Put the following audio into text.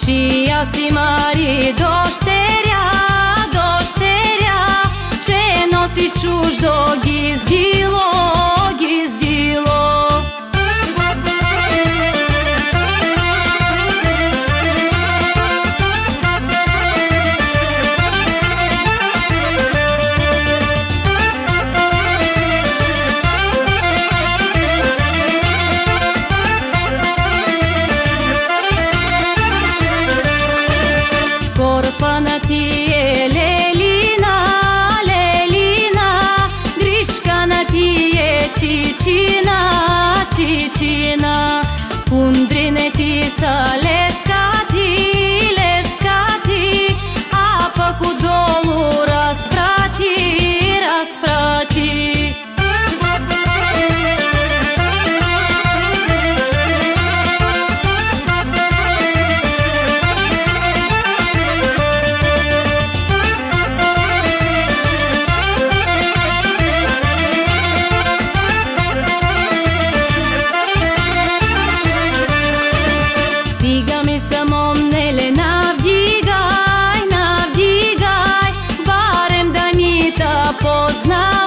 Тя си Мари дощеря, дощеря, че носиш чуждо гиздило, Let's pozna